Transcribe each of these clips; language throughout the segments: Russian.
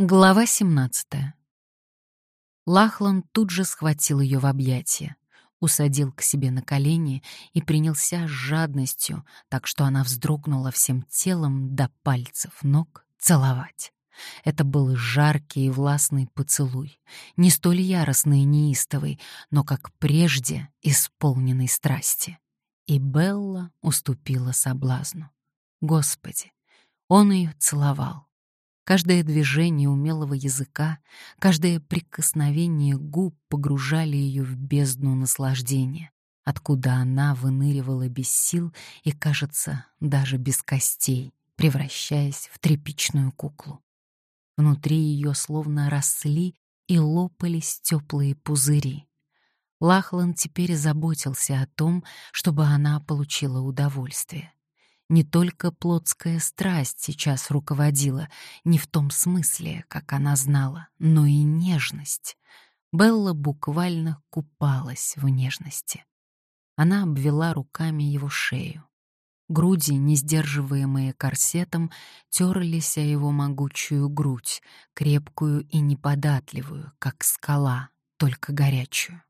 Глава 17. Лахлан тут же схватил ее в объятия, усадил к себе на колени и принялся с жадностью, так что она вздрогнула всем телом до пальцев ног, целовать. Это был жаркий и властный поцелуй, не столь яростный и неистовый, но, как прежде, исполненный страсти. И Белла уступила соблазну. Господи, он ее целовал Каждое движение умелого языка, каждое прикосновение губ погружали ее в бездну наслаждения, откуда она выныривала без сил и, кажется, даже без костей, превращаясь в тряпичную куклу. Внутри ее словно росли и лопались теплые пузыри. Лахлан теперь заботился о том, чтобы она получила удовольствие. Не только плотская страсть сейчас руководила, не в том смысле, как она знала, но и нежность. Белла буквально купалась в нежности. Она обвела руками его шею. Груди, не сдерживаемые корсетом, терлись о его могучую грудь, крепкую и неподатливую, как скала, только горячую.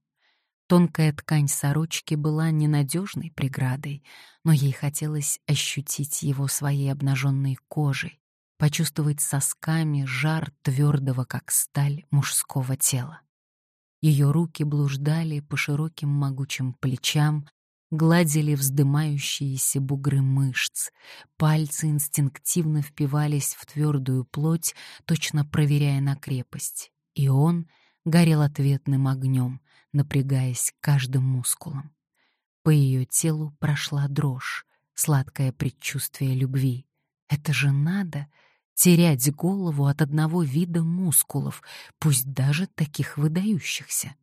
Тонкая ткань сорочки была ненадежной преградой, но ей хотелось ощутить его своей обнаженной кожей, почувствовать сосками жар твердого, как сталь, мужского тела. Ее руки блуждали по широким могучим плечам, гладили вздымающиеся бугры мышц, пальцы инстинктивно впивались в твердую плоть, точно проверяя на крепость, и он горел ответным огнем, напрягаясь каждым мускулом. По ее телу прошла дрожь, сладкое предчувствие любви. Это же надо терять голову от одного вида мускулов, пусть даже таких выдающихся.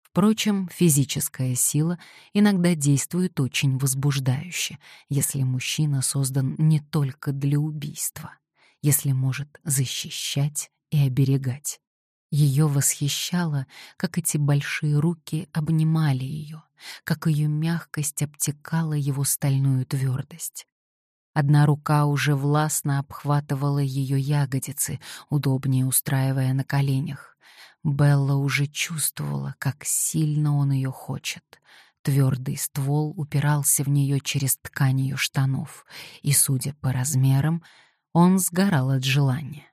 Впрочем, физическая сила иногда действует очень возбуждающе, если мужчина создан не только для убийства, если может защищать и оберегать. Ее восхищало, как эти большие руки обнимали ее, как ее мягкость обтекала его стальную твердость. Одна рука уже властно обхватывала ее ягодицы, удобнее устраивая на коленях. Белла уже чувствовала, как сильно он ее хочет. Твердый ствол упирался в нее через ткань ее штанов, и, судя по размерам, он сгорал от желания.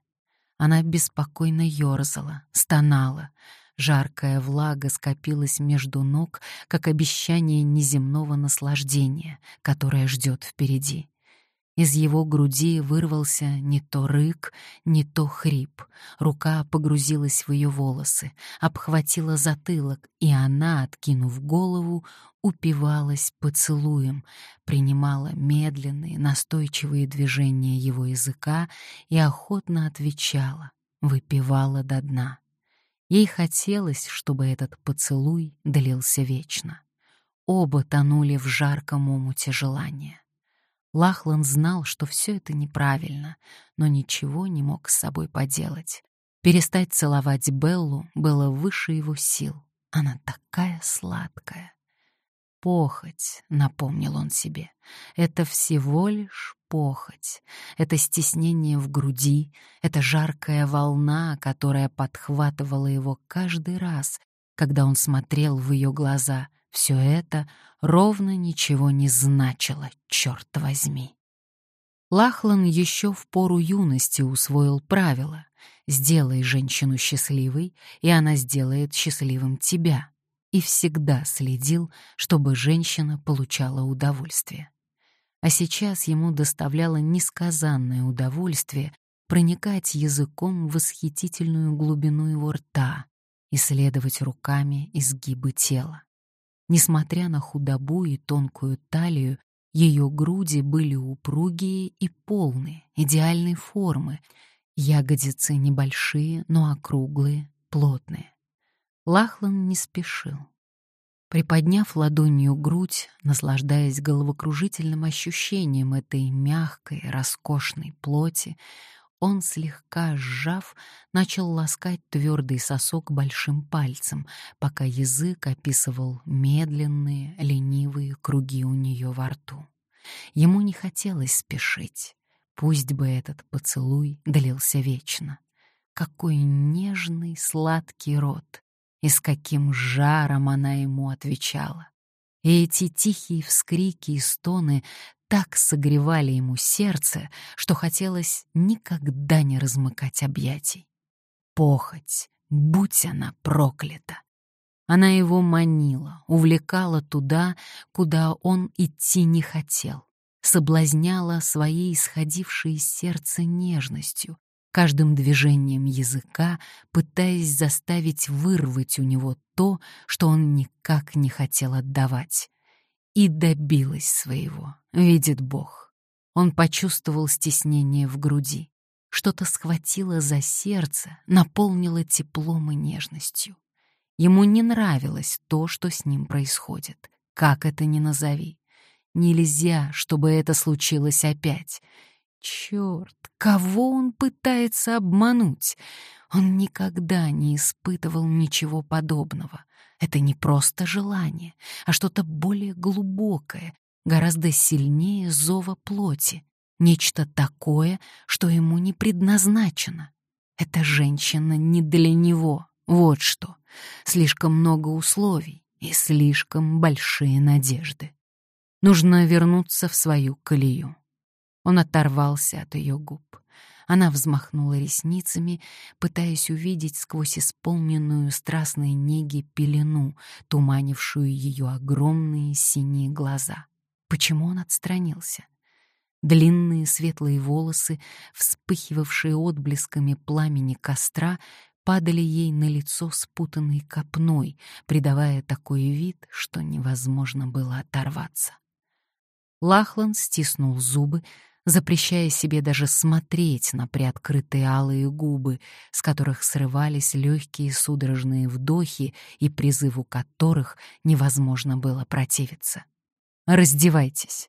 Она беспокойно ёрзала, стонала. Жаркая влага скопилась между ног, как обещание неземного наслаждения, которое ждет впереди. Из его груди вырвался не то рык, не то хрип. Рука погрузилась в ее волосы, обхватила затылок, и она, откинув голову, упивалась поцелуем, принимала медленные, настойчивые движения его языка и охотно отвечала, выпивала до дна. Ей хотелось, чтобы этот поцелуй длился вечно. Оба тонули в жарком омуте желания. Лахлан знал, что все это неправильно, но ничего не мог с собой поделать. Перестать целовать Беллу было выше его сил. Она такая сладкая. Похоть, напомнил он себе, это всего лишь похоть. Это стеснение в груди, это жаркая волна, которая подхватывала его каждый раз, когда он смотрел в ее глаза — все это ровно ничего не значило, черт возьми. Лахлан еще в пору юности усвоил правило «Сделай женщину счастливой, и она сделает счастливым тебя», и всегда следил, чтобы женщина получала удовольствие. А сейчас ему доставляло несказанное удовольствие проникать языком в восхитительную глубину его рта, исследовать руками изгибы тела. Несмотря на худобу и тонкую талию, ее груди были упругие и полные, идеальной формы, ягодицы небольшие, но округлые, плотные. Лахлан не спешил. Приподняв ладонью грудь, наслаждаясь головокружительным ощущением этой мягкой, роскошной плоти, он, слегка сжав, начал ласкать твердый сосок большим пальцем, пока язык описывал медленные, ленивые круги у нее во рту. Ему не хотелось спешить. Пусть бы этот поцелуй длился вечно. какой нежный, сладкий рот, и с каким жаром она ему отвечала. И эти тихие вскрики и стоны так согревали ему сердце, что хотелось никогда не размыкать объятий. Похоть, будь она проклята! Она его манила, увлекала туда, куда он идти не хотел, соблазняла своей исходившей из сердца нежностью, каждым движением языка пытаясь заставить вырвать у него то, что он никак не хотел отдавать. И добилась своего, видит Бог. Он почувствовал стеснение в груди. Что-то схватило за сердце, наполнило теплом и нежностью. Ему не нравилось то, что с ним происходит. Как это ни назови. Нельзя, чтобы это случилось опять. Черт, кого он пытается обмануть? Он никогда не испытывал ничего подобного. Это не просто желание, а что-то более глубокое, гораздо сильнее зова плоти. Нечто такое, что ему не предназначено. Эта женщина не для него. Вот что. Слишком много условий и слишком большие надежды. Нужно вернуться в свою колею. Он оторвался от ее губ. Она взмахнула ресницами, пытаясь увидеть сквозь исполненную страстной неги пелену, туманившую ее огромные синие глаза. Почему он отстранился? Длинные светлые волосы, вспыхивавшие отблесками пламени костра, падали ей на лицо спутанной копной, придавая такой вид, что невозможно было оторваться. Лахлан стиснул зубы, запрещая себе даже смотреть на приоткрытые алые губы, с которых срывались легкие судорожные вдохи и призыву которых невозможно было противиться. «Раздевайтесь!»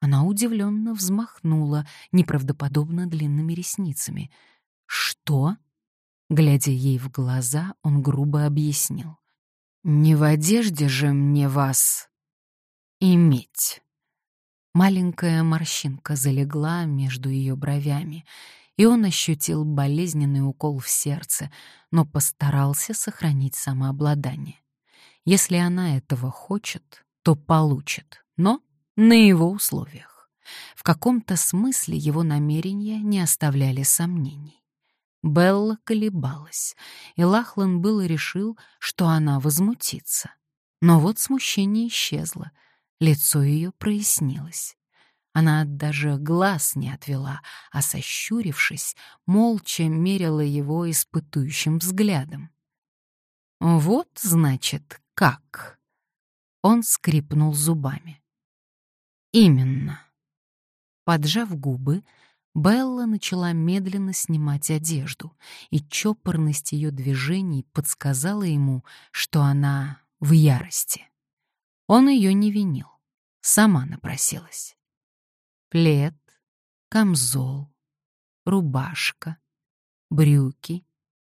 Она удивленно взмахнула неправдоподобно длинными ресницами. «Что?» Глядя ей в глаза, он грубо объяснил. «Не в одежде же мне вас иметь». Маленькая морщинка залегла между ее бровями, и он ощутил болезненный укол в сердце, но постарался сохранить самообладание. Если она этого хочет, то получит, но на его условиях. В каком-то смысле его намерения не оставляли сомнений. Белла колебалась, и Лахлан было решил, что она возмутится. Но вот смущение исчезло — Лицо ее прояснилось. Она даже глаз не отвела, а, сощурившись, молча мерила его испытующим взглядом. «Вот, значит, как?» Он скрипнул зубами. «Именно». Поджав губы, Белла начала медленно снимать одежду, и чопорность ее движений подсказала ему, что она в ярости. Он ее не винил. Сама напросилась. Плед, камзол, рубашка, брюки,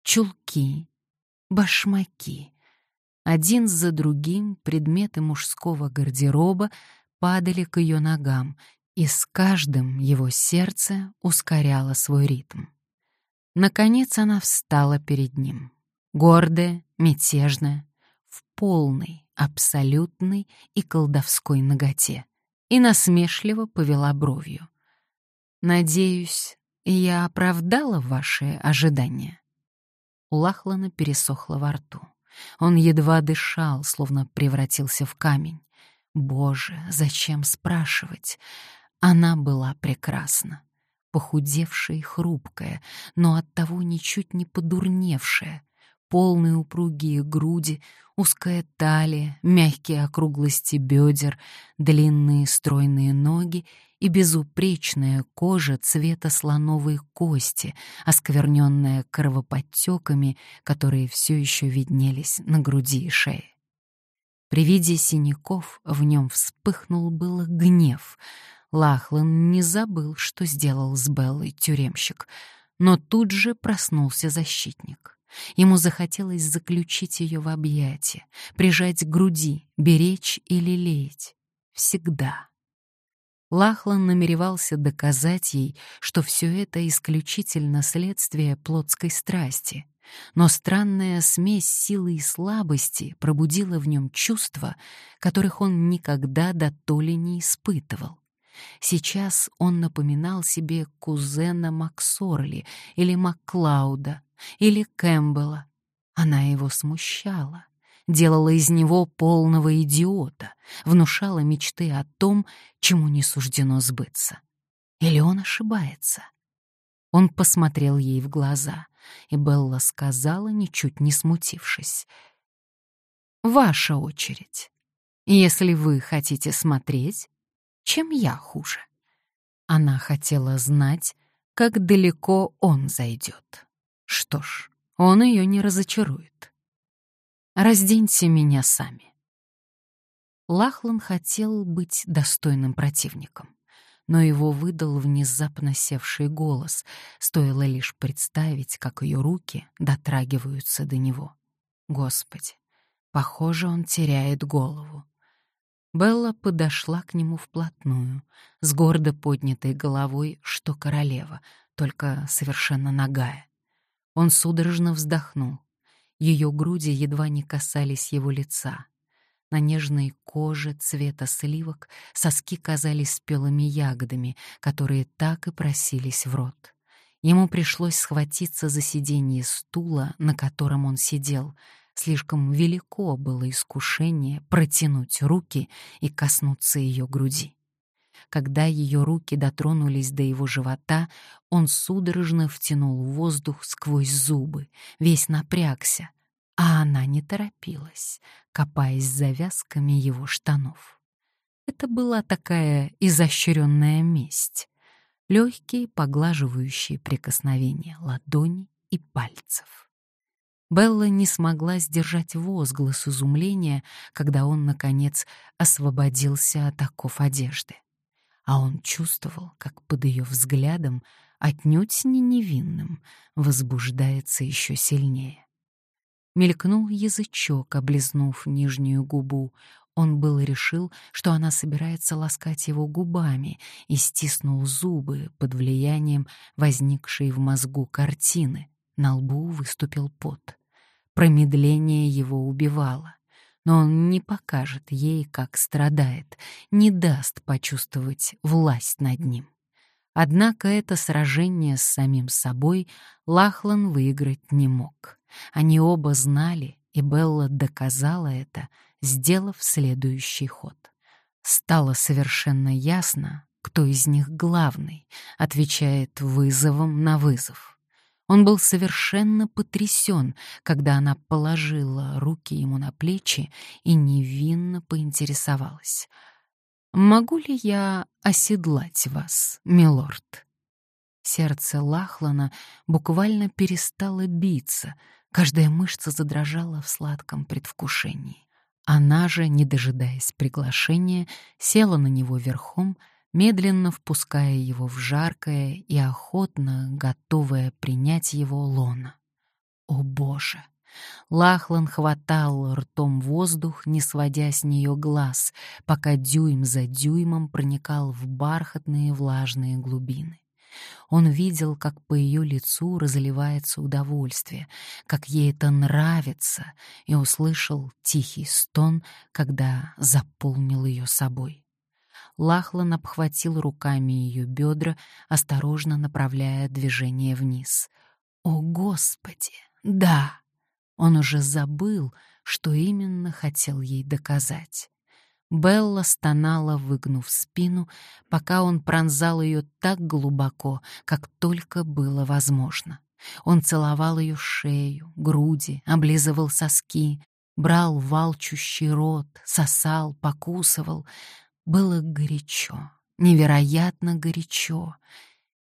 чулки, башмаки. Один за другим предметы мужского гардероба падали к ее ногам, и с каждым его сердце ускоряло свой ритм. Наконец она встала перед ним, гордая, мятежная, в полной, абсолютной и колдовской ноготе, и насмешливо повела бровью. «Надеюсь, я оправдала ваши ожидания?» У Лахлана пересохло во рту. Он едва дышал, словно превратился в камень. Боже, зачем спрашивать? Она была прекрасна, похудевшая и хрупкая, но оттого ничуть не подурневшая, полные упругие груди, узкая талия, мягкие округлости бедер, длинные стройные ноги и безупречная кожа цвета слоновой кости, оскверненная кровоподтеками, которые все еще виднелись на груди и шее. При виде синяков в нем вспыхнул было гнев. Лахлан не забыл, что сделал с Беллой тюремщик, но тут же проснулся защитник. Ему захотелось заключить ее в объятия, прижать к груди, беречь или лелеять. Всегда. Лахлан намеревался доказать ей, что все это исключительно следствие плотской страсти, но странная смесь силы и слабости пробудила в нем чувства, которых он никогда до толи не испытывал. Сейчас он напоминал себе кузена Максорли или Макклауда или Кэмпбелла. Она его смущала делала из него полного идиота, внушала мечты о том, чему не суждено сбыться. Или он ошибается? Он посмотрел ей в глаза, и Белла сказала, ничуть не смутившись. «Ваша очередь. Если вы хотите смотреть, чем я хуже?» Она хотела знать, как далеко он зайдет. Что ж, он ее не разочарует. Разденьте меня сами. Лахлан хотел быть достойным противником, но его выдал внезапно севший голос, стоило лишь представить, как ее руки дотрагиваются до него. Господи, похоже, он теряет голову. Белла подошла к нему вплотную, с гордо поднятой головой, что королева, только совершенно нагая. Он судорожно вздохнул. Ее груди едва не касались его лица. На нежной коже цвета сливок соски казались спелыми ягодами, которые так и просились в рот. Ему пришлось схватиться за сиденье стула, на котором он сидел. Слишком велико было искушение протянуть руки и коснуться ее груди. Когда ее руки дотронулись до его живота, он судорожно втянул воздух сквозь зубы, весь напрягся, а она не торопилась, копаясь завязками его штанов. Это была такая изощренная месть. Легкие поглаживающие прикосновения ладони и пальцев. Белла не смогла сдержать возглас изумления, когда он, наконец, освободился от оков одежды а он чувствовал, как под ее взглядом, отнюдь не невинным, возбуждается еще сильнее. Мелькнул язычок, облизнув нижнюю губу. Он был решил, что она собирается ласкать его губами, и стиснул зубы под влиянием возникшей в мозгу картины. На лбу выступил пот. Промедление его убивало но он не покажет ей, как страдает, не даст почувствовать власть над ним. Однако это сражение с самим собой Лахлан выиграть не мог. Они оба знали, и Белла доказала это, сделав следующий ход. Стало совершенно ясно, кто из них главный, отвечает вызовом на вызов. Он был совершенно потрясен, когда она положила руки ему на плечи и невинно поинтересовалась. «Могу ли я оседлать вас, милорд?» Сердце Лахлана буквально перестало биться, каждая мышца задрожала в сладком предвкушении. Она же, не дожидаясь приглашения, села на него верхом медленно впуская его в жаркое и охотно готовое принять его лона. О боже! Лахлан хватал ртом воздух, не сводя с нее глаз, пока дюйм за дюймом проникал в бархатные влажные глубины. Он видел, как по ее лицу разливается удовольствие, как ей это нравится, и услышал тихий стон, когда заполнил ее собой. Лахлан обхватил руками ее бедра, осторожно направляя движение вниз. О, Господи! Да! Он уже забыл, что именно хотел ей доказать. Белла стонала, выгнув спину, пока он пронзал ее так глубоко, как только было возможно. Он целовал ее шею, груди, облизывал соски, брал волчущий рот, сосал, покусывал, было горячо, невероятно горячо.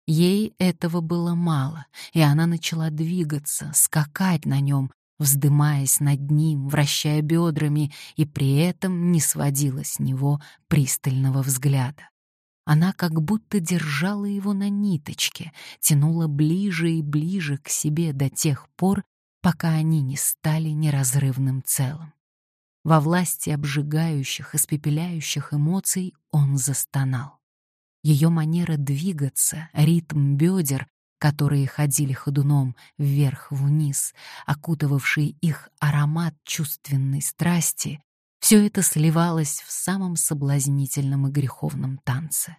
Ей этого было мало, и она начала двигаться, скакать на нем, вздымаясь над ним, вращая бедрами, и при этом не сводила с него пристального взгляда. Она как будто держала его на ниточке, тянула ближе и ближе к себе до тех пор, пока они не стали неразрывным целым. Во власти обжигающих, испепеляющих эмоций он застонал. Ее манера двигаться, ритм бедер, которые ходили ходуном вверх-вниз, окутывавший их аромат чувственной страсти, все это сливалось в самом соблазнительном и греховном танце.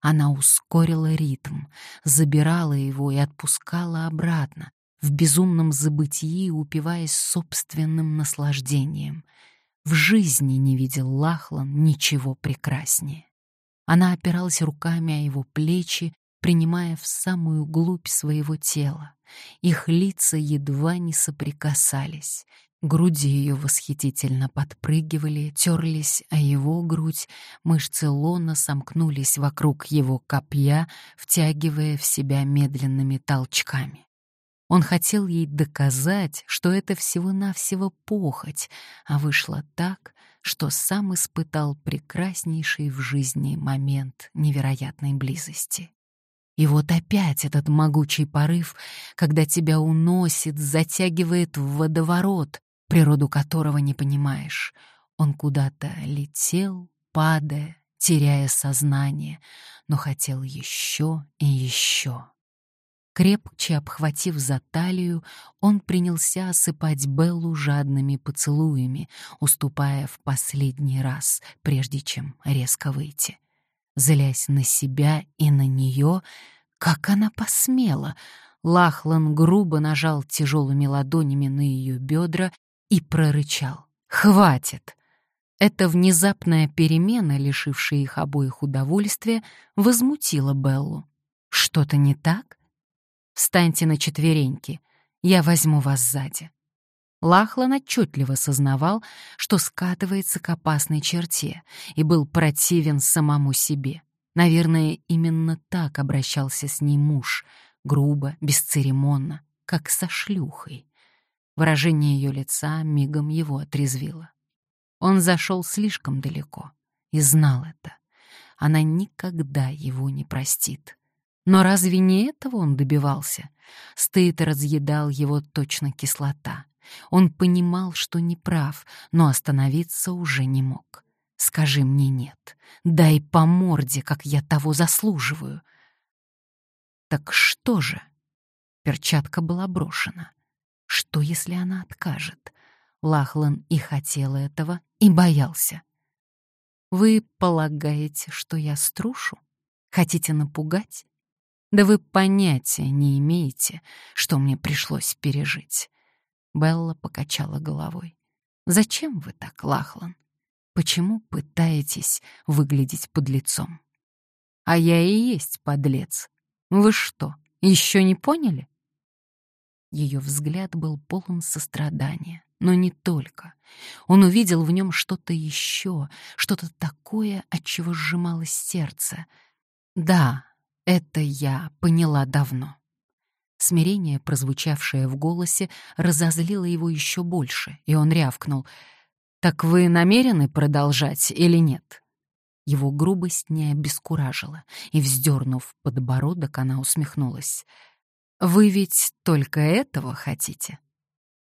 Она ускорила ритм, забирала его и отпускала обратно, в безумном забытии упиваясь собственным наслаждением. В жизни не видел Лахлан ничего прекраснее. Она опиралась руками о его плечи, принимая в самую глубь своего тела. Их лица едва не соприкасались. Груди ее восхитительно подпрыгивали, терлись о его грудь, мышцы лона сомкнулись вокруг его копья, втягивая в себя медленными толчками. Он хотел ей доказать, что это всего-навсего похоть, а вышло так, что сам испытал прекраснейший в жизни момент невероятной близости. И вот опять этот могучий порыв, когда тебя уносит, затягивает в водоворот, природу которого не понимаешь. Он куда-то летел, падая, теряя сознание, но хотел еще и еще. Крепче обхватив за талию, он принялся осыпать Беллу жадными поцелуями, уступая в последний раз, прежде чем резко выйти. Злясь на себя и на нее, как она посмела, Лахлан грубо нажал тяжелыми ладонями на ее бедра и прорычал. «Хватит!» Эта внезапная перемена, лишившая их обоих удовольствия, возмутила Беллу. «Что-то не так?» Встаньте на четвереньки, я возьму вас сзади». Лахлан отчетливо сознавал, что скатывается к опасной черте и был противен самому себе. Наверное, именно так обращался с ней муж, грубо, бесцеремонно, как со шлюхой. Выражение ее лица мигом его отрезвило. Он зашел слишком далеко и знал это. Она никогда его не простит. Но разве не этого он добивался? Стыд разъедал его точно кислота. Он понимал, что не прав, но остановиться уже не мог. «Скажи мне нет. Дай по морде, как я того заслуживаю». Так что же? Перчатка была брошена. Что, если она откажет? Лахлан и хотел этого, и боялся. «Вы полагаете, что я струшу? Хотите напугать? Да вы понятия не имеете, что мне пришлось пережить. Белла покачала головой. Зачем вы так, Лахлан? Почему пытаетесь выглядеть подлецом? А я и есть подлец. Вы что, еще не поняли? Ее взгляд был полон сострадания, но не только. Он увидел в нем что-то еще, что-то такое, от чего сжималось сердце. Да, это я поняла давно. Смирение, прозвучавшее в голосе, разозлило его еще больше, и он рявкнул. «Так вы намерены продолжать или нет?» Его грубость не обескуражила, и, вздернув подбородок, она усмехнулась. «Вы ведь только этого хотите?»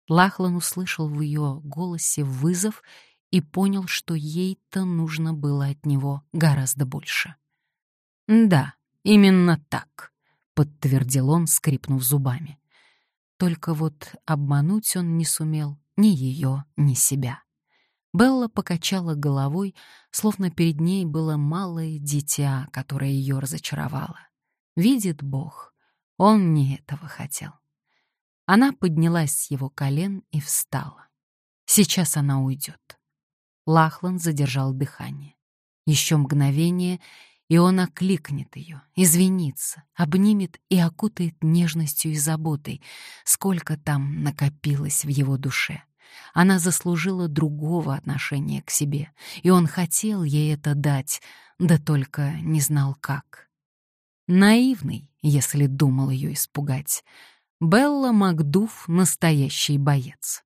Лахлан услышал в ее голосе вызов и понял, что ей-то нужно было от него гораздо больше. «Да», «Именно так», — подтвердил он, скрипнув зубами. Только вот обмануть он не сумел ни ее, ни себя. Белла покачала головой, словно перед ней было малое дитя, которое ее разочаровало. Видит Бог, он не этого хотел. Она поднялась с его колен и встала. Сейчас она уйдет. Лахлан задержал дыхание. Еще мгновение, и он окликнет ее, извинится, обнимет и окутает нежностью и заботой, сколько там накопилось в его душе. Она заслужила другого отношения к себе, и он хотел ей это дать, да только не знал как. Наивный, если думал ее испугать. Белла Макдуф — настоящий боец.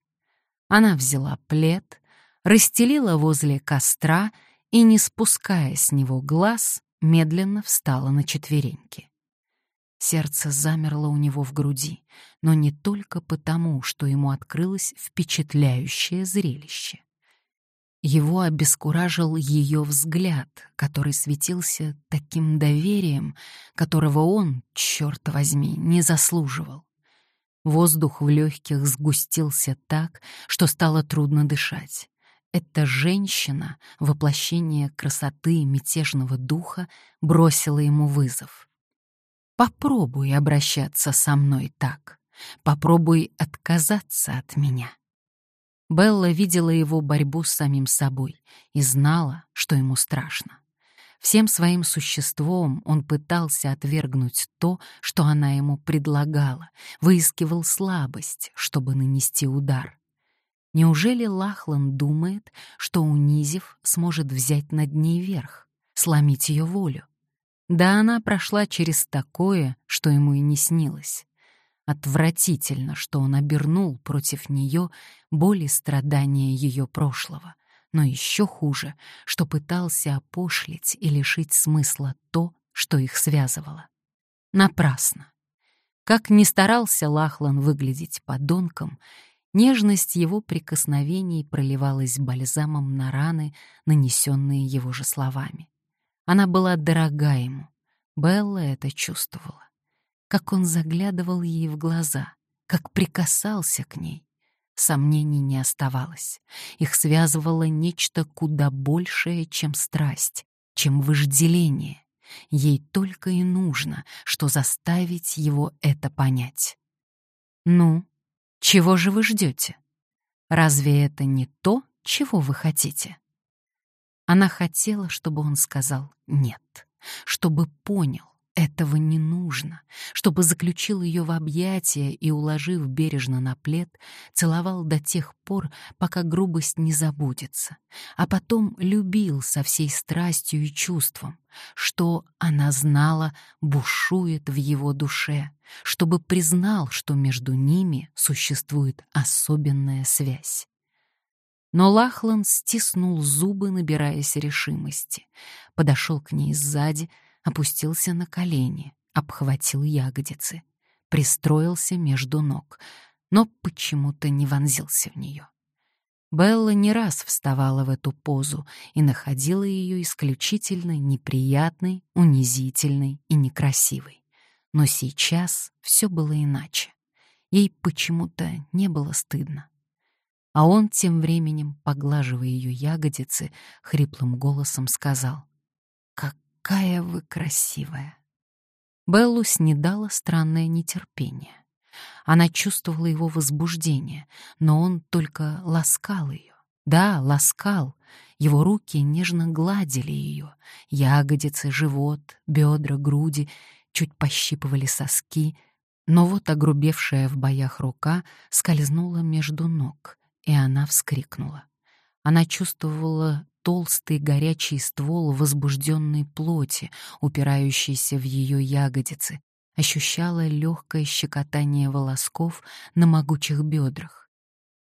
Она взяла плед, расстелила возле костра и, не спуская с него глаз, медленно встала на четвереньки. Сердце замерло у него в груди, но не только потому, что ему открылось впечатляющее зрелище. Его обескуражил ее взгляд, который светился таким доверием, которого он, черт возьми, не заслуживал. Воздух в легких сгустился так, что стало трудно дышать. Эта женщина, воплощение красоты и мятежного духа, бросила ему вызов. «Попробуй обращаться со мной так. Попробуй отказаться от меня». Белла видела его борьбу с самим собой и знала, что ему страшно. Всем своим существом он пытался отвергнуть то, что она ему предлагала, выискивал слабость, чтобы нанести удар. Неужели Лахлан думает, что унизив сможет взять над ней верх, сломить ее волю? Да она прошла через такое, что ему и не снилось. Отвратительно, что он обернул против нее боль и страдания ее прошлого. Но еще хуже, что пытался опошлить и лишить смысла то, что их связывало. Напрасно. Как ни старался Лахлан выглядеть подонком, нежность его прикосновений проливалась бальзамом на раны, нанесенные его же словами. Она была дорога ему. Белла это чувствовала как он заглядывал ей в глаза, как прикасался к ней. Сомнений не оставалось. Их связывало нечто куда большее, чем страсть, чем вожделение. Ей только и нужно, что заставить его это понять. «Ну, чего же вы ждете? Разве это не то, чего вы хотите?» Она хотела, чтобы он сказал «нет», чтобы понял, этого не нужно, чтобы заключил ее в объятия и, уложив бережно на плед, целовал до тех пор, пока грубость не забудется, а потом любил со всей страстью и чувством, что она знала бушует в его душе, чтобы признал, что между ними существует особенная связь. Но Лахлан стиснул зубы, набираясь решимости, подошел к ней сзади, опустился на колени, обхватил ягодицы, пристроился между ног, но почему-то не вонзился в нее. Белла не раз вставала в эту позу и находила ее исключительно неприятной, унизительной и некрасивой. Но сейчас все было иначе. Ей почему-то не было стыдно. А он тем временем, поглаживая ее ягодицы, хриплым голосом сказал какая вы красивая!» Беллу снедало странное нетерпение. Она чувствовала его возбуждение, но он только ласкал ее. Да, ласкал. Его руки нежно гладили ее. Ягодицы, живот, бедра, груди чуть пощипывали соски. Но вот огрубевшая в боях рука скользнула между ног, и она вскрикнула. Она чувствовала толстый горячий ствол возбужденной плоти, упирающийся в ее ягодицы, ощущала легкое щекотание волосков на могучих бедрах.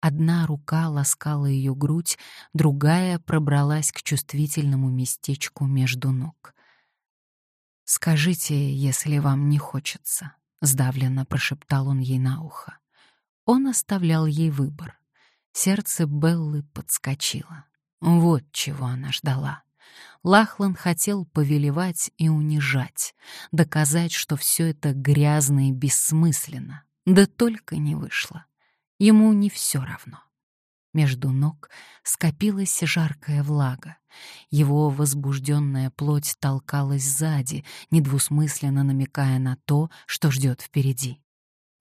Одна рука ласкала ее грудь, другая пробралась к чувствительному местечку между ног. «Скажите, если вам не хочется», — сдавленно прошептал он ей на ухо. Он оставлял ей выбор. Сердце Беллы подскочило. Вот чего она ждала. Лахлан хотел повелевать и унижать, доказать, что все это грязно и бессмысленно. Да только не вышло. Ему не все равно. Между ног скопилась жаркая влага. Его возбужденная плоть толкалась сзади, недвусмысленно намекая на то, что ждет впереди.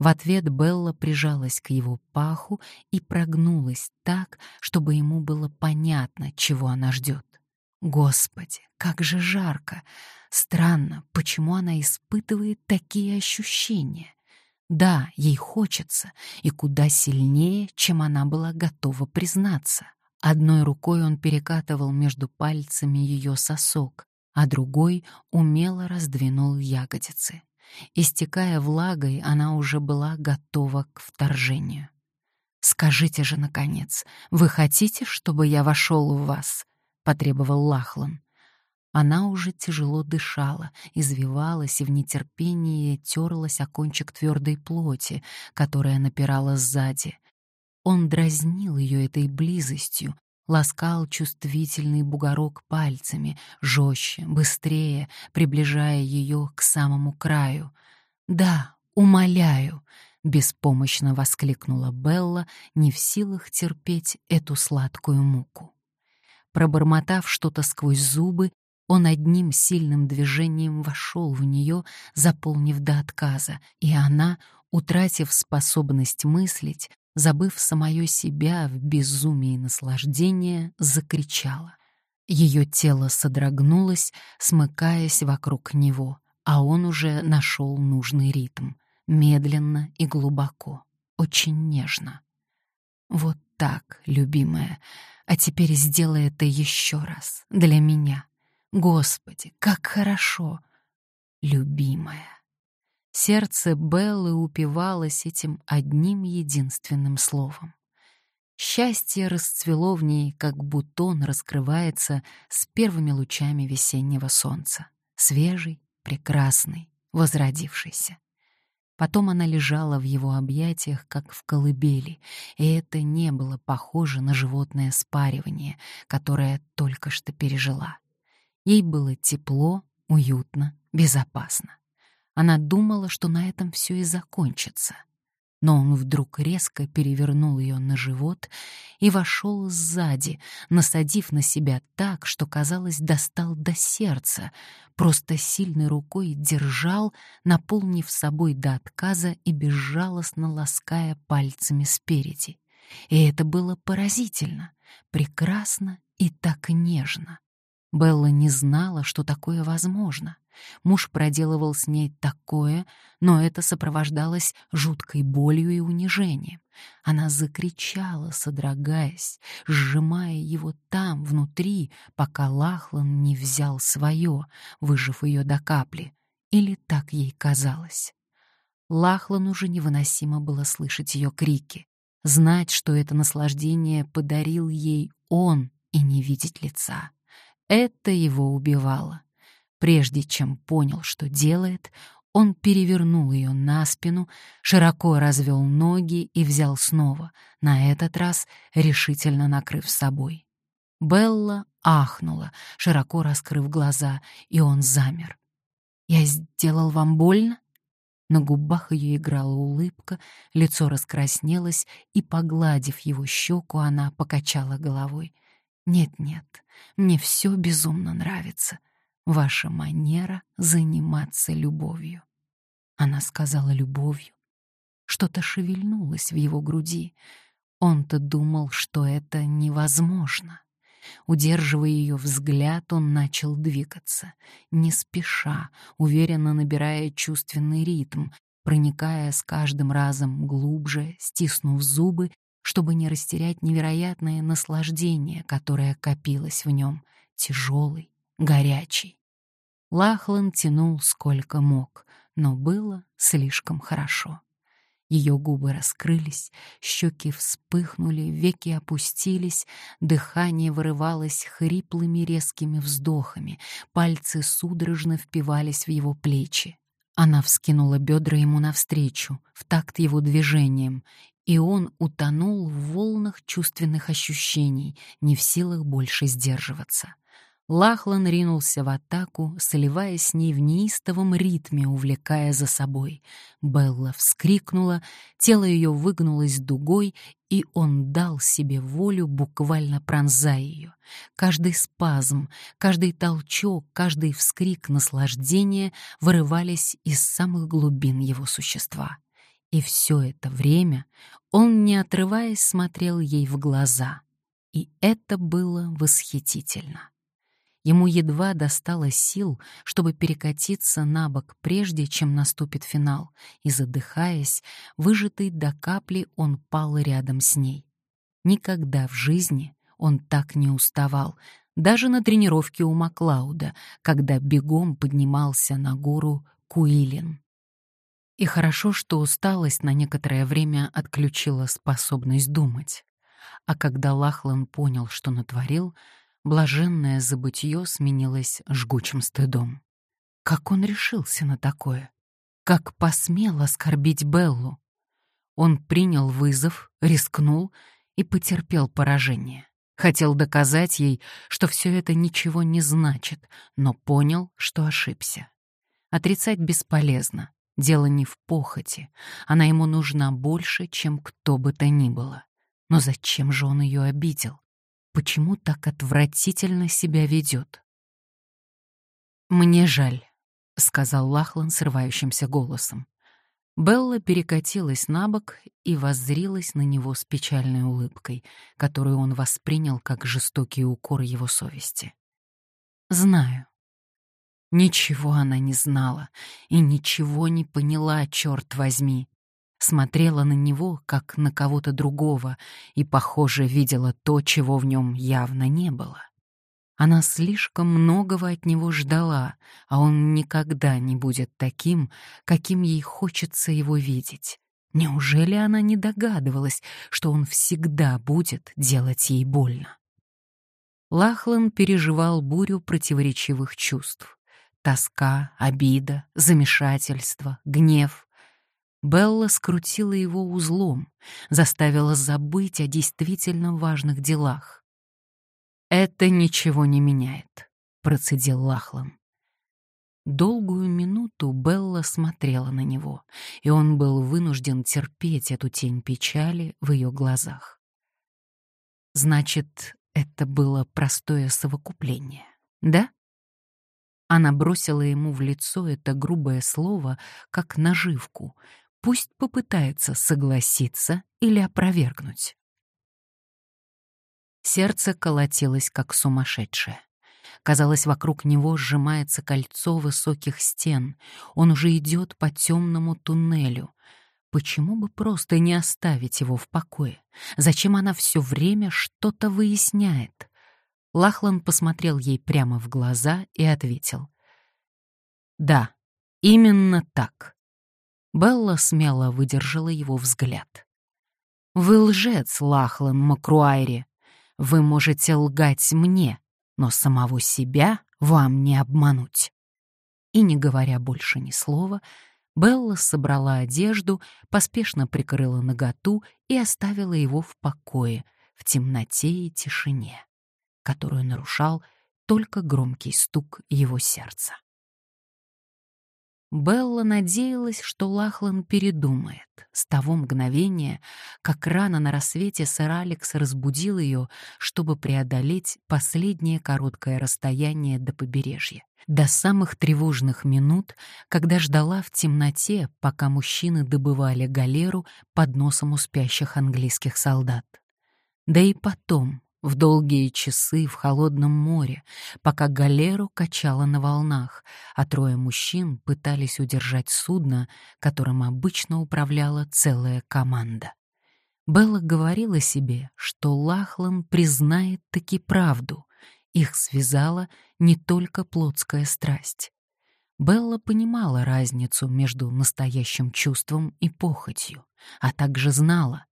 В ответ Белла прижалась к его паху и прогнулась так, чтобы ему было понятно, чего она ждет. Господи, как же жарко! Странно, почему она испытывает такие ощущения? Да, ей хочется, и куда сильнее, чем она была готова признаться. Одной рукой он перекатывал между пальцами ее сосок, а другой умело раздвинул ягодицы. Истекая влагой, она уже была готова к вторжению. «Скажите же, наконец, вы хотите, чтобы я вошел в вас?» — потребовал Лахлан. Она уже тяжело дышала, извивалась и в нетерпении терлась о кончик твердой плоти, которая напирала сзади. Он дразнил ее этой близостью, ласкал чувствительный бугорок пальцами, жестче, быстрее, приближая ее к самому краю. «Да, умоляю!» — беспомощно воскликнула Белла, не в силах терпеть эту сладкую муку. Пробормотав что-то сквозь зубы, он одним сильным движением вошел в нее, заполнив до отказа, и она, утратив способность мыслить, забыв самое себя в безумии наслаждения, закричала. Ее тело содрогнулось, смыкаясь вокруг него, а он уже нашел нужный ритм, медленно и глубоко, очень нежно. «Вот так, любимая, а теперь сделай это еще раз, для меня. Господи, как хорошо, любимая!» Сердце Беллы упивалось этим одним единственным словом. Счастье расцвело в ней, как бутон раскрывается с первыми лучами весеннего солнца. Свежий, прекрасный, возродившийся. Потом она лежала в его объятиях, как в колыбели, и это не было похоже на животное спаривание, которое только что пережила. Ей было тепло, уютно, безопасно. Она думала, что на этом все и закончится. Но он вдруг резко перевернул ее на живот и вошел сзади, насадив на себя так, что, казалось, достал до сердца, просто сильной рукой держал, наполнив собой до отказа и безжалостно лаская пальцами спереди. И это было поразительно, прекрасно и так нежно. Белла не знала, что такое возможно. Муж проделывал с ней такое, но это сопровождалось жуткой болью и унижением. Она закричала, содрогаясь, сжимая его там, внутри, пока Лахлан не взял свое, выжив ее до капли. Или так ей казалось. Лахлан уже невыносимо было слышать ее крики, знать, что это наслаждение подарил ей он, и не видеть лица. Это его убивало. Прежде чем понял, что делает, он перевернул ее на спину, широко развел ноги и взял снова, на этот раз решительно накрыв собой. Белла ахнула, широко раскрыв глаза, и он замер. «Я сделал вам больно?» На губах ее играла улыбка, лицо раскраснелось, и, погладив его щеку, она покачала головой. Нет-нет, мне все безумно нравится. Ваша манера заниматься любовью. Она сказала любовью. Что-то шевельнулось в его груди. Он-то думал, что это невозможно. Удерживая ее взгляд, он начал двигаться, не спеша, уверенно набирая чувственный ритм, проникая с каждым разом глубже, стиснув зубы чтобы не растерять невероятное наслаждение, которое копилось в нем, тяжелый, горячий. Лахлан тянул сколько мог, но было слишком хорошо. Ее губы раскрылись, щеки вспыхнули, веки опустились, дыхание вырывалось хриплыми резкими вздохами, пальцы судорожно впивались в его плечи. Она вскинула бедра ему навстречу, в такт его движением, и он утонул в волнах чувственных ощущений, не в силах больше сдерживаться. Лахлан ринулся в атаку, сливаясь с ней в неистовом ритме, увлекая за собой. Белла вскрикнула, тело ее выгнулось дугой, и он дал себе волю, буквально пронзая ее. Каждый спазм, каждый толчок, каждый вскрик наслаждения вырывались из самых глубин его существа. И все это время он, не отрываясь, смотрел ей в глаза. И это было восхитительно. Ему едва достало сил, чтобы перекатиться на бок, прежде чем наступит финал, и, задыхаясь, выжатый до капли, он пал рядом с ней. Никогда в жизни он так не уставал, даже на тренировке у Маклауда, когда бегом поднимался на гору Куилин. И хорошо, что усталость на некоторое время отключила способность думать. А когда Лахлан понял, что натворил, блаженное забытье сменилось жгучим стыдом. Как он решился на такое? Как посмел оскорбить Беллу? Он принял вызов, рискнул и потерпел поражение. Хотел доказать ей, что все это ничего не значит, но понял, что ошибся. Отрицать бесполезно. Дело не в похоти. Она ему нужна больше, чем кто бы то ни было. Но зачем же он ее обидел? Почему так отвратительно себя ведет? «Мне жаль», — сказал Лахлан срывающимся голосом. Белла перекатилась на бок и воззрилась на него с печальной улыбкой, которую он воспринял как жестокий укор его совести. «Знаю». Ничего она не знала и ничего не поняла, черт возьми. Смотрела на него, как на кого-то другого, и, похоже, видела то, чего в нем явно не было. Она слишком многого от него ждала, а он никогда не будет таким, каким ей хочется его видеть. Неужели она не догадывалась, что он всегда будет делать ей больно? Лахлан переживал бурю противоречивых чувств. Тоска, обида, замешательство, гнев. Белла скрутила его узлом, заставила забыть о действительно важных делах. «Это ничего не меняет», — процедил Лахлан. Долгую минуту Белла смотрела на него, и он был вынужден терпеть эту тень печали в ее глазах. «Значит, это было простое совокупление, да?» Она бросила ему в лицо это грубое слово, как наживку. Пусть попытается согласиться или опровергнуть. Сердце колотилось, как сумасшедшее. Казалось, вокруг него сжимается кольцо высоких стен. Он уже идет по темному туннелю. Почему бы просто не оставить его в покое? Зачем она все время что-то выясняет? Лахлан посмотрел ей прямо в глаза и ответил. «Да, именно так». Белла смело выдержала его взгляд. «Вы лжец, Лахлан Макруайри. Вы можете лгать мне, но самого себя вам не обмануть. И не говоря больше ни слова, Белла собрала одежду, поспешно прикрыла наготу и оставила его в покое, в темноте и тишине, которую нарушал только громкий стук его сердца. Белла надеялась, что Лахлан передумает. С того мгновения, как рано на рассвете сэр Алекс разбудил ее, чтобы преодолеть последнее короткое расстояние до побережья. До самых тревожных минут, когда ждала в темноте, пока мужчины добывали галеру под носом у спящих английских солдат. Да и потом, в долгие часы в холодном море, пока галеру качало на волнах, а трое мужчин пытались удержать судно, которым обычно управляла целая команда. Белла говорила себе, что Лахлан признает таки правду. Их связала не только плотская страсть. Белла понимала разницу между настоящим чувством и похотью, а также знала,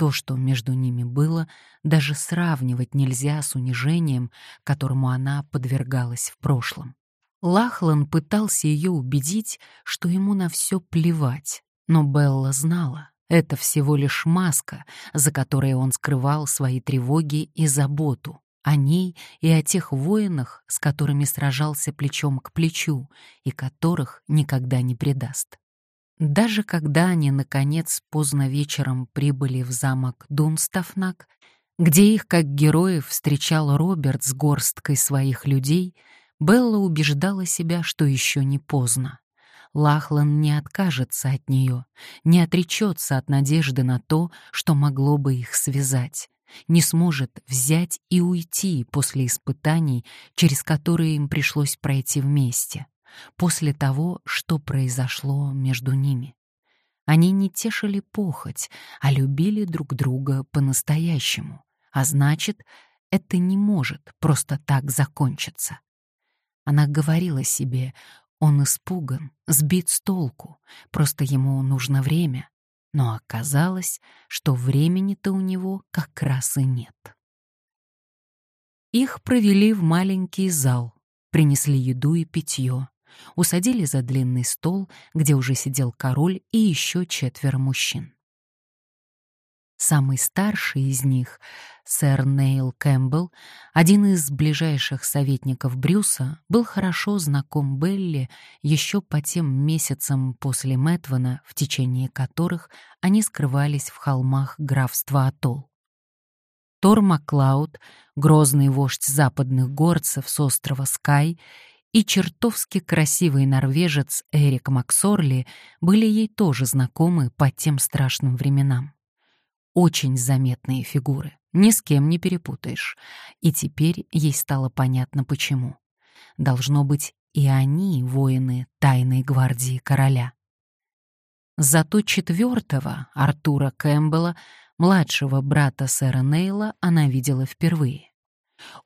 то, что между ними было, даже сравнивать нельзя с унижением, которому она подвергалась в прошлом. Лахлан пытался ее убедить, что ему на все плевать, но Белла знала, это всего лишь маска, за которой он скрывал свои тревоги и заботу о ней и о тех воинах, с которыми сражался плечом к плечу и которых никогда не предаст. Даже когда они, наконец, поздно вечером прибыли в замок Дунстафнак, где их, как героев, встречал Роберт с горсткой своих людей, Белла убеждала себя, что еще не поздно. Лахлан не откажется от нее, не отречется от надежды на то, что могло бы их связать, не сможет взять и уйти после испытаний, через которые им пришлось пройти вместе после того, что произошло между ними. Они не тешили похоть, а любили друг друга по-настоящему, а значит, это не может просто так закончиться. Она говорила себе, он испуган, сбит с толку, просто ему нужно время, но оказалось, что времени-то у него как раз и нет. Их провели в маленький зал, принесли еду и питье, усадили за длинный стол, где уже сидел король и еще четверо мужчин. Самый старший из них, сэр Нейл Кэмпбелл, один из ближайших советников Брюса, был хорошо знаком Белли еще по тем месяцам после Мэтвена, в течение которых они скрывались в холмах графства Атолл. Тор Маклауд, грозный вождь западных горцев с острова Скай, и чертовски красивый норвежец Эрик Максорли были ей тоже знакомы по тем страшным временам. Очень заметные фигуры, ни с кем не перепутаешь. И теперь ей стало понятно почему. Должно быть, и они воины тайной гвардии короля. Зато четвертого, Артура Кэмпбелла, младшего брата сэра Нейла, она видела впервые.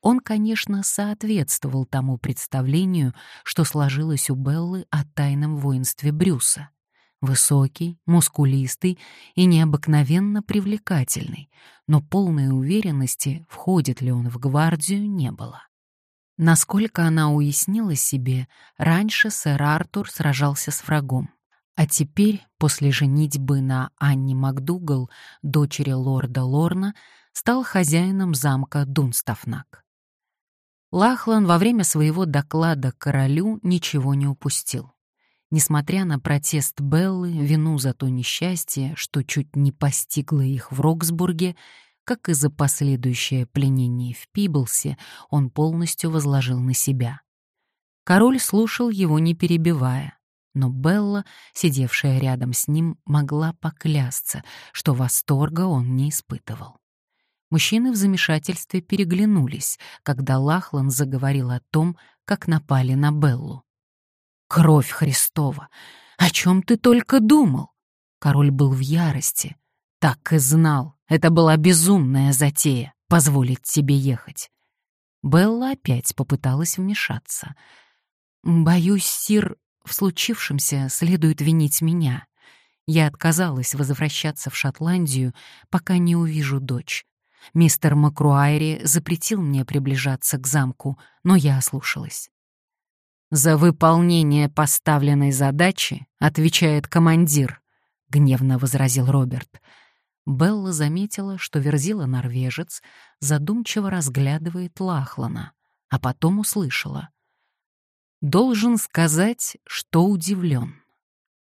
Он, конечно, соответствовал тому представлению, что сложилось у Беллы о тайном воинстве Брюса. Высокий, мускулистый и необыкновенно привлекательный, но полной уверенности, входит ли он в гвардию, не было. Насколько она уяснила себе, раньше сэр Артур сражался с врагом, а теперь, после женитьбы на Анне МакДугал, дочери лорда Лорна, стал хозяином замка Дунстафнак. Лахлан во время своего доклада королю ничего не упустил. Несмотря на протест Беллы, вину за то несчастье, что чуть не постигло их в Роксбурге, как и за последующее пленение в Пиблсе, он полностью возложил на себя. Король слушал его, не перебивая, но Белла, сидевшая рядом с ним, могла поклясться, что восторга он не испытывал. Мужчины в замешательстве переглянулись, когда Лахлан заговорил о том, как напали на Беллу. Кровь Христова! О чем ты только думал? Король был в ярости. Так и знал, это была безумная затея — позволить тебе ехать. Белла опять попыталась вмешаться. «Боюсь, Сир, в случившемся следует винить меня. Я отказалась возвращаться в Шотландию, пока не увижу дочь. Мистер Макруайри запретил мне приближаться к замку, но я ослушалась. «За выполнение поставленной задачи отвечает командир», — гневно возразил Роберт. Белла заметила, что верзила-норвежец задумчиво разглядывает Лахлана, а потом услышала. «Должен сказать, что удивлен.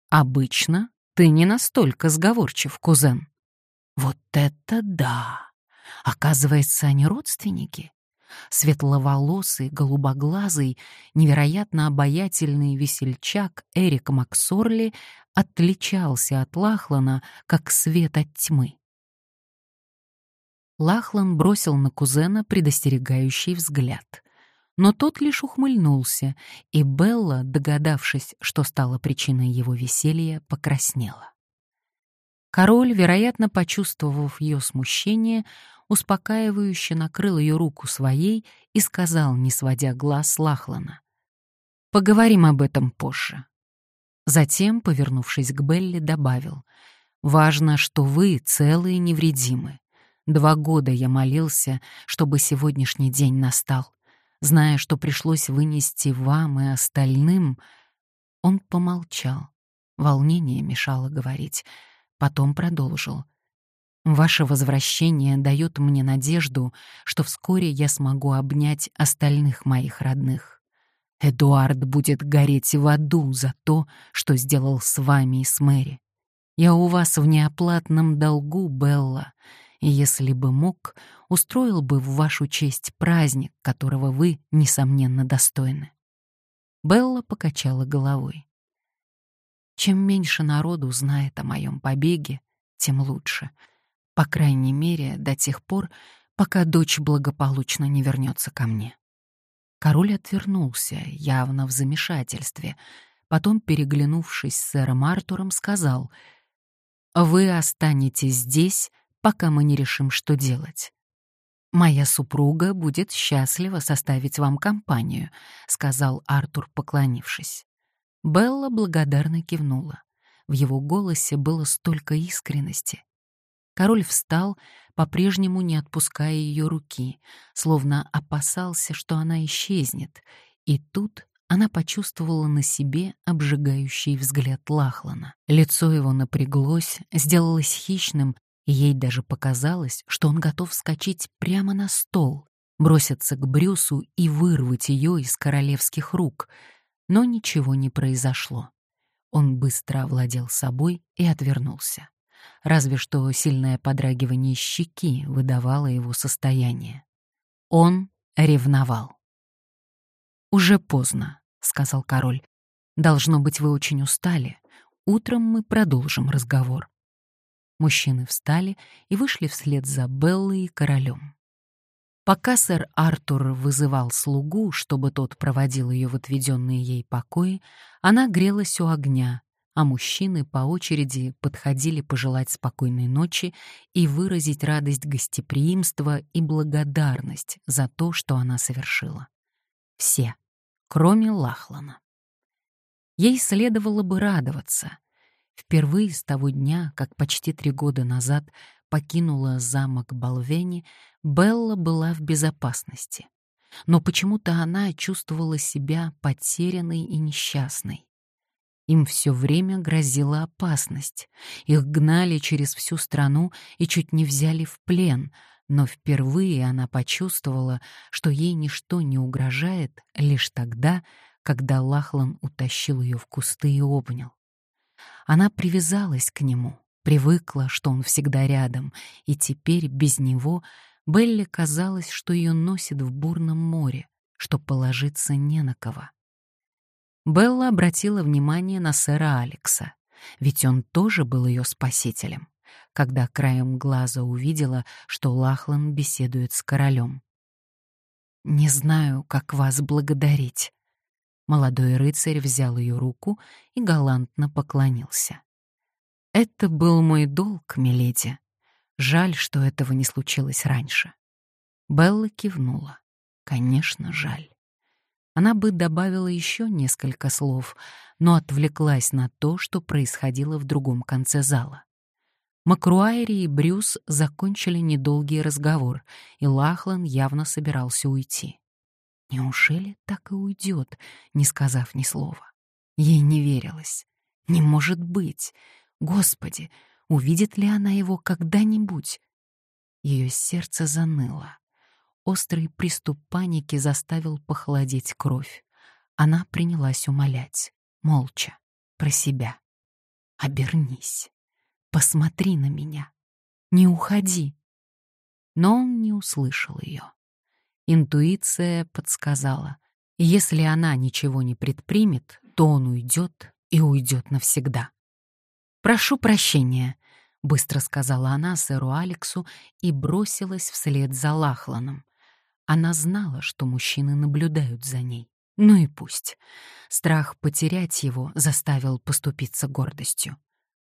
Обычно ты не настолько сговорчив, кузен». «Вот это да! Оказывается, они родственники?» Светловолосый, голубоглазый, невероятно обаятельный весельчак Эрик Максорли отличался от Лахлана, как свет от тьмы. Лахлан бросил на кузена предостерегающий взгляд. Но тот лишь ухмыльнулся, и Белла, догадавшись, что стало причиной его веселья, покраснела. Король, вероятно, почувствовав ее смущение, успокаивающе накрыл ее руку своей и сказал, не сводя глаз Лахлана. «Поговорим об этом позже». Затем, повернувшись к Белли, добавил, «Важно, что вы целы и невредимы. Два года я молился, чтобы сегодняшний день настал. Зная, что пришлось вынести вам и остальным...» Он помолчал. Волнение мешало говорить. Потом продолжил. Ваше возвращение дает мне надежду, что вскоре я смогу обнять остальных моих родных. Эдуард будет гореть в аду за то, что сделал с вами и с Мэри. Я у вас в неоплатном долгу, Белла, и если бы мог, устроил бы в вашу честь праздник, которого вы, несомненно, достойны. Белла покачала головой. Чем меньше народу знает о моем побеге, тем лучше — по крайней мере, до тех пор, пока дочь благополучно не вернется ко мне. Король отвернулся, явно в замешательстве. Потом, переглянувшись с сэром Артуром, сказал, «Вы останетесь здесь, пока мы не решим, что делать. «Моя супруга будет счастлива составить вам компанию», — сказал Артур, поклонившись. Белла благодарно кивнула. В его голосе было столько искренности. Король встал, по-прежнему не отпуская ее руки, словно опасался, что она исчезнет, и тут она почувствовала на себе обжигающий взгляд Лахлана. Лицо его напряглось, сделалось хищным, и ей даже показалось, что он готов вскочить прямо на стол, броситься к Брюсу и вырвать ее из королевских рук, но ничего не произошло. Он быстро овладел собой и отвернулся. Разве что сильное подрагивание щеки выдавало его состояние. Он ревновал. «Уже поздно», — сказал король. «Должно быть, вы очень устали. Утром мы продолжим разговор». Мужчины встали и вышли вслед за Беллой и королем. Пока сэр Артур вызывал слугу, чтобы тот проводил ее в отведенные ей покои, она грелась у огня, а мужчины по очереди подходили пожелать спокойной ночи и выразить радость гостеприимства и благодарность за то, что она совершила. Все, кроме Лахлана. Ей следовало бы радоваться. Впервые с того дня, как почти три года назад покинула замок Балвени, Белла была в безопасности. Но почему-то она чувствовала себя потерянной и несчастной. Им все время грозила опасность. Их гнали через всю страну и чуть не взяли в плен, но впервые она почувствовала, что ей ничто не угрожает лишь тогда, когда Лахлан утащил ее в кусты и обнял. Она привязалась к нему, привыкла, что он всегда рядом, и теперь без него Белле казалось, что ее носит в бурном море, что положиться не на кого. Белла обратила внимание на сэра Алекса, ведь он тоже был ее спасителем, когда краем глаза увидела, что Лахлан беседует с королем. «Не знаю, как вас благодарить». Молодой рыцарь взял ее руку и галантно поклонился. «Это был мой долг, миледи. Жаль, что этого не случилось раньше. Белла кивнула. Конечно, жаль. Она бы добавила еще несколько слов, но отвлеклась на то, что происходило в другом конце зала. Макруайри и Брюс закончили недолгий разговор, и Лахлан явно собирался уйти. Неужели так и уйдет, не сказав ни слова? Ей не верилось. Не может быть. Господи, Увидит ли она его когда-нибудь? Ее сердце заныло. Острый приступ паники заставил похолодеть кровь. Она принялась умолять, молча, про себя. «Обернись, посмотри на меня, не уходи». Но он не услышал ее. Интуиция подсказала, если она ничего не предпримет, то он уйдет и уйдет навсегда. «Прошу прощения», — быстро сказала она сэру Алексу и бросилась вслед за Лахланом. Она знала, что мужчины наблюдают за ней. Ну и пусть. Страх потерять его заставил поступиться гордостью.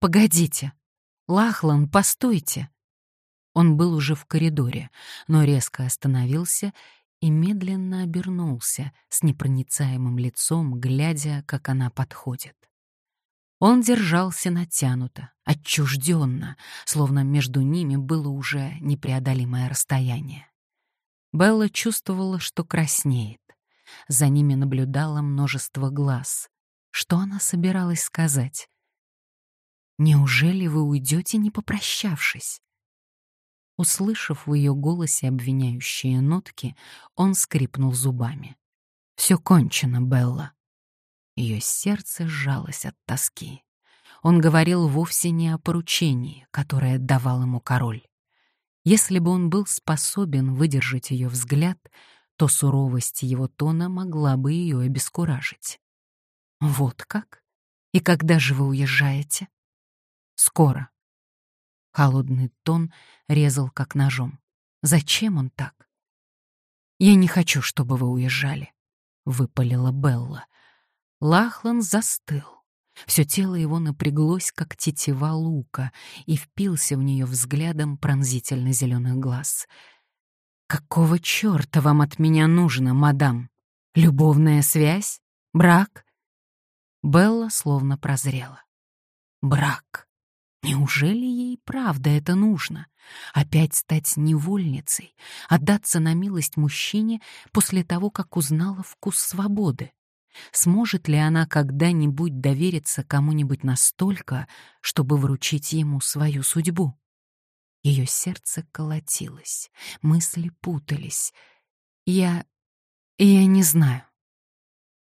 «Погодите! Лахлан, постойте!» Он был уже в коридоре, но резко остановился и медленно обернулся с непроницаемым лицом, глядя, как она подходит. Он держался натянуто, отчужденно, словно между ними было уже непреодолимое расстояние. Белла чувствовала, что краснеет. За ними наблюдало множество глаз. Что она собиралась сказать? «Неужели вы уйдете, не попрощавшись?» Услышав в ее голосе обвиняющие нотки, он скрипнул зубами. «Все кончено, Белла. Ее сердце сжалось от тоски. Он говорил вовсе не о поручении, которое давал ему король. Если бы он был способен выдержать ее взгляд, то суровость его тона могла бы ее обескуражить. «Вот как? И когда же вы уезжаете?» «Скоро». Холодный тон резал как ножом. «Зачем он так?» «Я не хочу, чтобы вы уезжали», — выпалила Белла. Лахлан застыл. Все тело его напряглось, как тетива лука, и впился в нее взглядом пронзительно зеленых глаз. «Какого черта вам от меня нужно, мадам? Любовная связь? Брак?» Белла словно прозрела. «Брак. Неужели ей правда это нужно? Опять стать невольницей, отдаться на милость мужчине после того, как узнала вкус свободы? Сможет ли она когда-нибудь довериться кому-нибудь настолько, чтобы вручить ему свою судьбу? Ее сердце колотилось, мысли путались. Я... я не знаю.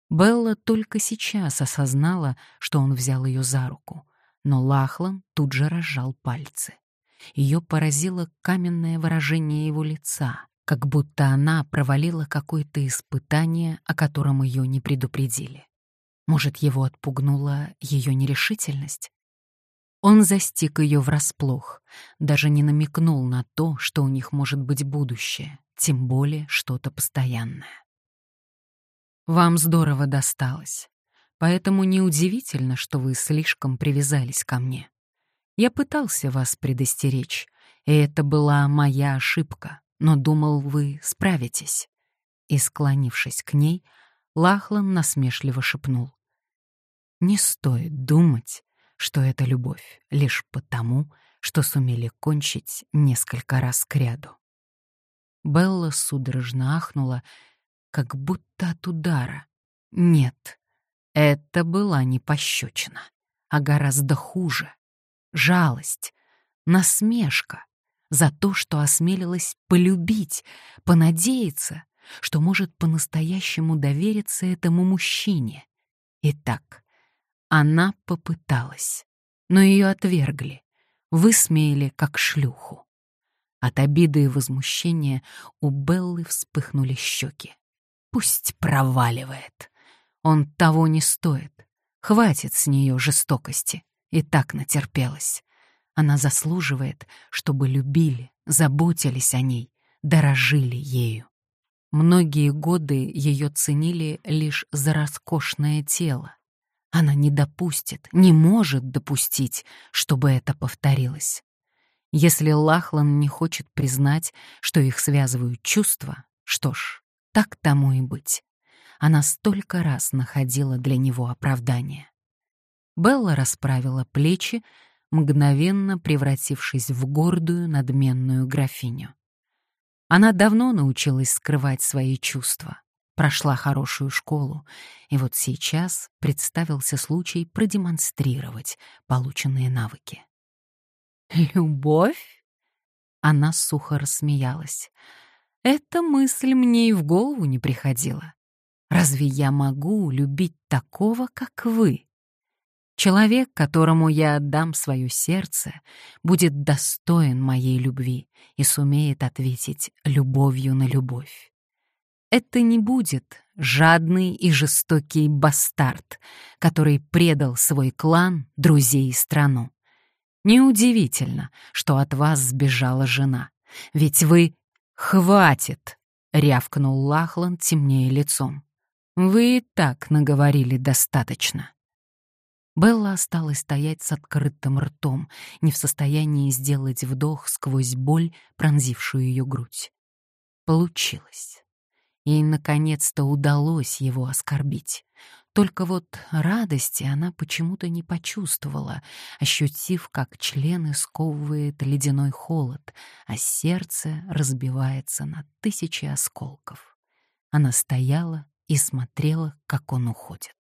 Белла только сейчас осознала, что он взял ее за руку, но Лахлан тут же разжал пальцы. Ее поразило каменное выражение его лица, как будто она провалила какое-то испытание, о котором ее не предупредили. Может, его отпугнула ее нерешительность? Он застиг ее врасплох, даже не намекнул на то, что у них может быть будущее, тем более что-то постоянное. «Вам здорово досталось, поэтому неудивительно, что вы слишком привязались ко мне. Я пытался вас предостеречь, и это была моя ошибка, но думал, вы справитесь». И, склонившись к ней, Лахлан насмешливо шепнул. «Не стоит думать, что это любовь лишь потому, что сумели кончить несколько раз кряду». Белла судорожно ахнула, как будто от удара. Нет, это была не пощечина, а гораздо хуже. Жалость, насмешка за то, что осмелилась полюбить, понадеяться, что может по-настоящему довериться этому мужчине. Итак, она попыталась, но ее отвергли, высмеяли как шлюху. От обиды и возмущения у Беллы вспыхнули щеки. Пусть проваливает. Он того не стоит. Хватит с нее жестокости. И так натерпелась. Она заслуживает, чтобы любили, заботились о ней, дорожили ею. Многие годы ее ценили лишь за роскошное тело. Она не допустит, не может допустить, чтобы это повторилось. Если Лахлан не хочет признать, что их связывают чувства, что ж, так тому и быть. Она столько раз находила для него оправдание. Белла расправила плечи, мгновенно превратившись в гордую, надменную графиню. Она давно научилась скрывать свои чувства, прошла хорошую школу, и вот сейчас представился случай продемонстрировать полученные навыки. «Любовь?» Она сухо рассмеялась. «Эта мысль мне и в голову не приходила. Разве я могу любить такого, как вы?» Человек, которому я отдам свое сердце, будет достоин моей любви и сумеет ответить любовью на любовь. Это не будет жадный и жестокий бастард, который предал свой клан, друзей и страну. Неудивительно, что от вас сбежала жена, ведь вы... «Хватит!» — рявкнул Лахлан темнее лицом. «Вы и так наговорили достаточно». Белла осталась стоять с открытым ртом, не в состоянии сделать вдох сквозь боль, пронзившую ее грудь. Получилось. Ей наконец-то удалось его оскорбить. Только вот радости она почему-то не почувствовала, ощутив, как члены сковывает ледяной холод, а сердце разбивается на тысячи осколков. Она стояла и смотрела, как он уходит.